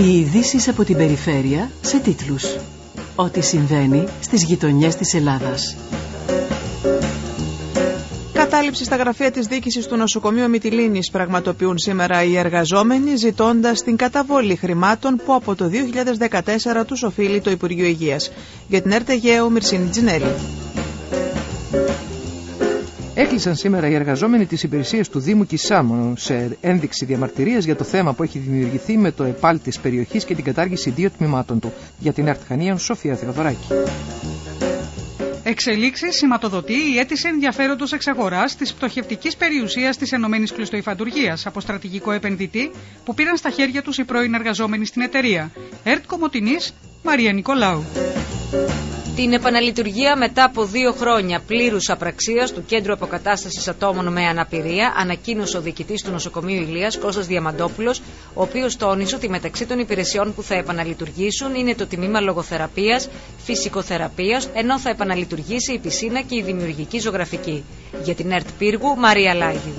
Οι ειδήσεις από την περιφέρεια σε τίτλους. Ό,τι συμβαίνει στις γειτονιές της Ελλάδας. Κατάληψη στα γραφεία της διοίκησης του νοσοκομείου Μυτιλίνης πραγματοποιούν σήμερα οι εργαζόμενοι ζητώντας την καταβολή χρημάτων που από το 2014 τους οφείλει το Υπουργείο Υγείας. Για την ΕΡΤΕΓΕΟ Μυρσίνη Τζινέλη. Έκλεισαν σήμερα οι εργαζόμενοι τη υπηρεσία του Δήμου Κισάμων σε ένδειξη διαμαρτυρίας για το θέμα που έχει δημιουργηθεί με το ΕΠΑΛ της περιοχής και την κατάργηση δύο τμήματων του. Για την Αρτχανία, Σοφία Θεοδωράκη. Εξελίξεις σηματοδοτεί η αίτηση ενδιαφέροντος εξαγοράς της πτωχευτικής περιουσίας της Ενωμένης Κλωστοϊφαντουργίας από στρατηγικό επενδυτή που πήραν στα χέρια τους οι πρώην εργαζόμενοι στην εταιρεία. ΕΡΤ Κομωτινής, Μαρία Νικολάου. Την επαναλειτουργία μετά από δύο χρόνια πλήρους απραξίας του Κέντρου Αποκατάστασης Ατόμων με Αναπηρία ανακοίνωσε ο διοικητής του νοσοκομείου Ηλίας Κώστας Διαμαντόπουλος, ο οποίος τόνισε ότι μεταξύ των υπηρεσιών που θα επαναλειτουργήσουν είναι το τμήμα λογοθεραπείας, φυσικοθεραπείας, ενώ θα επαναλειτουργήσει η πισίνα και η δημιουργική ζωγραφική. Για την ΕΡΤ Πύργου, Μαρία Λάγιου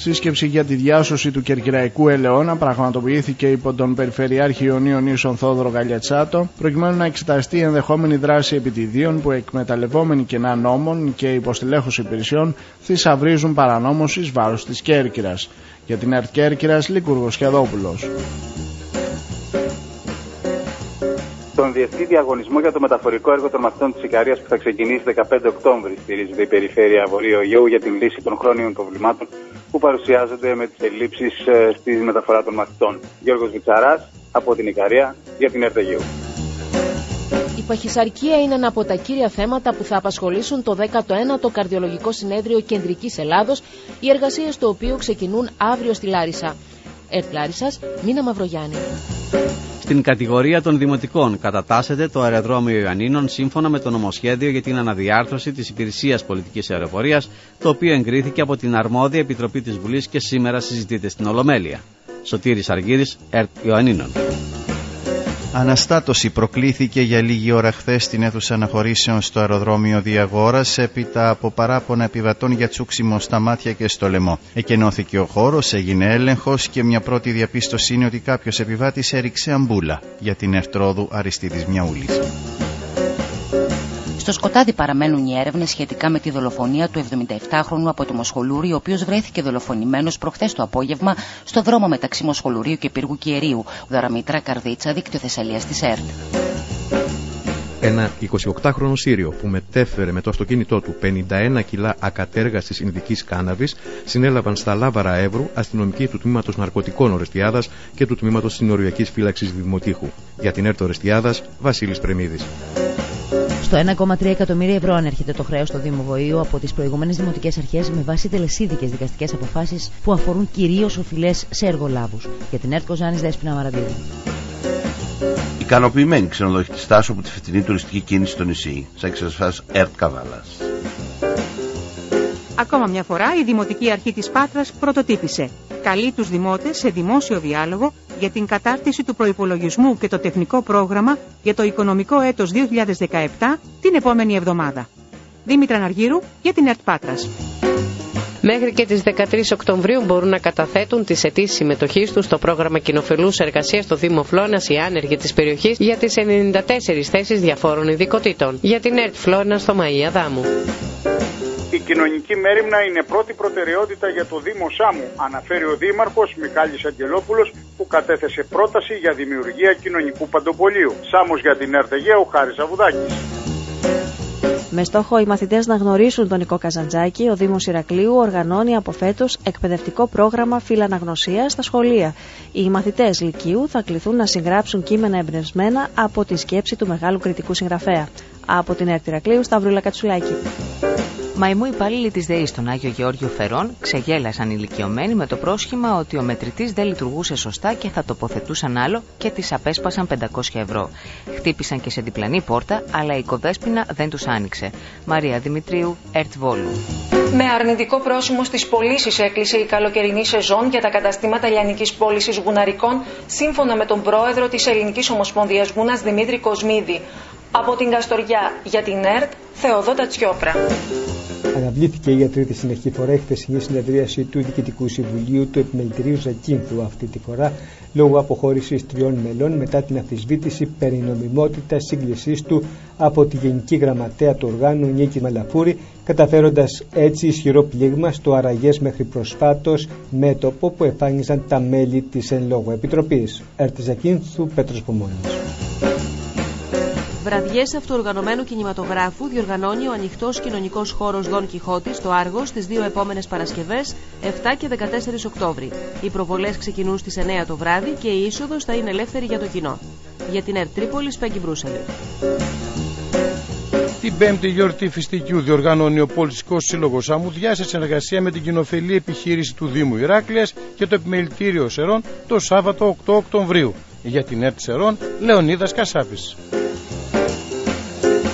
σύσκεψη για τη διάσωση του Κερκυραϊκού Ελαιώνα πραγματοποιήθηκε υπό τον Περιφερειάρχη Ιωνίων Ίσων Θόδωρο Γαλιατσάτο, προκειμένου να εξεταστεί η ενδεχόμενη δράση επιτιδίων που εκμεταλλευόμενοι κενά νόμων και υποστηλέχους υπηρεσιών θησαυρίζουν παρανόμως εις βάρος της Κέρκυρας. Για την ΕΡΤ Κέρκυρας, Λίκουργο Σχεδόπουλο τον διεθνή διαγωνισμό για το μεταφορικό έργο των μαθητών της Ικαρίας που θα ξεκινήσει 15 Οκτώβρη. Στηρίζεται η Περιφέρεια Βορείου Αιγαίου για την λύση των χρόνιων προβλημάτων που παρουσιάζονται με τις ελλείψεις ε, στη μεταφορά των μαθητών. Γιώργος Βιτσαράς από την Ικαρία για την Ερτεγείου. Η παχυσαρκία είναι ένα από τα κύρια θέματα που θα απασχολήσουν το 19ο Καρδιολογικό Συνέδριο Κεντρικής Ελλάδος, οι εργασίες του οποίου ξεκινούν αύριο στη Λάρισα. Ερτ Λάρισας, Μίνα Μαυρογιάννη. Στην κατηγορία των δημοτικών κατατάσσεται το αεροδρόμιο Ιωαννίνων σύμφωνα με το νομοσχέδιο για την αναδιάρθρωση της υπηρεσίας πολιτικής αεροπορίας, το οποίο εγκρίθηκε από την αρμόδια επιτροπή της Βουλής και σήμερα συζητείται στην Ολομέλεια. Σωτήρης Αργύρης, ΕΡΤ Ιωαννίνων. Αναστάτωση προκλήθηκε για λίγη ώρα χθες στην αίθουσα αναχωρήσεων στο αεροδρόμιο Διαγόρας έπειτα από παράπονα επιβατών για τσούξιμο στα μάτια και στο λαιμό. Εκενώθηκε ο χώρος, έγινε έλεγχος και μια πρώτη διαπίστωση είναι ότι κάποιος επιβάτης έριξε αμπούλα για την Ερτρόδου Αριστίδης Μιαούλης. Στο σκοτάδι παραμένουν οι έρευνες σχετικά με τη δολοφονία του 77χρονου από το Μοσχολούρι, ο οποίος βρέθηκε δολοφονημένος προχθές το απόγευμα στο δρόμο μεταξύ Μοσχολουρίου και Πύργου Κιερίου, Δαραμήτρα Καρδίτσα, δίκτυο Θεσσαλίας της ΕΡΤ. Ένα 28χρονο Σύριο που μετέφερε με το αυτοκίνητό του 51 κιλά ακατέργαστης Ινδική κάναβης συνέλαβαν στα Λάβαρα Εύρου αστυνομικοί του τμήματος Ναρκωτικών Ορεστιάδας και του τμήματος Συνοριακής Φύλαξης Δημοτήχου. Για την ΕΡΤ Ορεστιάδας, Βασίλης Πρεμίδης. Στο 1,3 εκατομμύρια ευρώ ανέρχεται το χρέος στο Δήμο Βοήου από τις προηγούμενες δημοτικές αρχές με βάση τελεσίδικες δικαστικές αποφάσεις που αφορούν κυρίως οφειλές σε εργολάβους. Για την ΕΡΤ Κοζάνης Δέσπινα Μαραντίδη. Ικανοποιημένοι ξενοδοχητέ στάσου από τη φετινή τουριστική κίνηση στο νησί. Σε εξασφάλιση ΕΡΤ Καβάλας. Ακόμα μια φορά η Δημοτική Αρχή της Πάτρας πρωτοτύπησε. Καλεί τους δημότες σε δημόσιο διάλογο για την κατάρτιση του προϋπολογισμού και το τεχνικό πρόγραμμα για το οικονομικό έτος 2017 την επόμενη εβδομάδα. Δήμητρα Ναργύρου για την ΕΡΤ Πάτρας. Μέχρι και τις 13 Οκτωβρίου μπορούν να καταθέτουν τις αιτήσεις συμμετοχής τους στο πρόγραμμα κοινοφελούς εργασίας στο Δήμο Φλόνας οι άνεργοι της περιοχής για τις 94 θέσεις διαφόρων ειδικοτήτων. Για την ΕΡΤ Φλόνα στο Μαΐα Δάμου. Η κοινωνική μέρημνα είναι πρώτη προτεραιότητα για το Δήμο Σάμου, αναφέρει ο Δήμαρχος Μιχάλης Αγγελόπουλος που κατέθεσε πρόταση για δημιουργία κοινωνικού παντοπολίου. Σάμος για την ΕΡΤΕΓΕ, ο Χάρης Αβουδάκης. Με στόχο οι μαθητές να γνωρίσουν τον Νικό Καζαντζάκη, ο Δήμος Ηρακλείου οργανώνει από φέτος εκπαιδευτικό πρόγραμμα φιλαναγνωσίας στα σχολεία. Οι μαθητές Λυκείου θα κληθούν να συγγράψουν κείμενα εμπνευσμένα από τη σκέψη του μεγάλου κριτικού συγγραφέα. Από την ΕΡΤ Ηρακλείου, Σταυρούλα Κατσουλάκη. Μαϊμού υπάλληλοι της ΔΕΗ στον Άγιο Γεώργιο Φερών ξεγέλασαν ηλικιωμένοι με το πρόσχημα ότι ο μετρητής δεν λειτουργούσε σωστά και θα τοποθετούσαν άλλο και τις απέσπασαν 500 ευρώ. Χτύπησαν και σε διπλανή πόρτα, αλλά η κοδέσπινα δεν τους άνοιξε. Μαρία Δημητρίου, Ερτ Βόλου. Με αρνητικό πρόσημο στις πωλήσεις έκλεισε η καλοκαιρινή σεζόν για τα καταστήματα λιανικής πώλησης γουναρικών, σύμφωνα με τον πρόεδρο της Ελληνικής Ομοσπονδίας Γούνας Δημήτρη Κοσμίδη. Από την Καστοριά για την ΕΡΤ, Θεοδότα Τσιόπρα. Αναβλήθηκε για τρίτη συνεχή φορά η χθεσινή συνεδρίαση του Διοικητικού Συμβουλίου του Επιμελητηρίου Ζακίνθου αυτή τη φορά λόγω αποχώρησης τριών μελών μετά την αμφισβήτηση περί νομιμότητας σύγκλησής του από τη Γενική Γραμματέα του Οργάνου Νίκη Μαλαφούρη, καταφέροντας έτσι ισχυρό πλήγμα στο αραγές μέχρι προσφάτως μέτωπο που εφάνιζαν τα μέλη της εν λόγω επιτροπής. Ερτιζακίνθου Πέτρος Πομόνη. Βραδιές αυτοοργανωμένου κινηματογράφου διοργανώνει ο ανοιχτός κοινωνικός χώρος Δον Κιχώτης στο Άργο στις δύο επόμενες Παρασκευές, 7 και 14 Οκτώβρη. Οι προβολές ξεκινούν στις 9 το βράδυ και η είσοδος θα είναι ελεύθερη για το κοινό. Για την Ερ Τρίπολης, Πέγκη Μπρούσελη. Την πέμπτη γιορτή φυστικιού διοργανώνει ο Πολιτικό Σύλλογος Αμμουδιάς σε συνεργασία με την κοινοφελή επιχείρηση του Δήμου Ηράκλειας και το επιμελητήριο Σερών το Σάββατο 8 Οκτωβρίου. Για την ΕΡΤ Σερών, Λεωνίδας Κασάπης.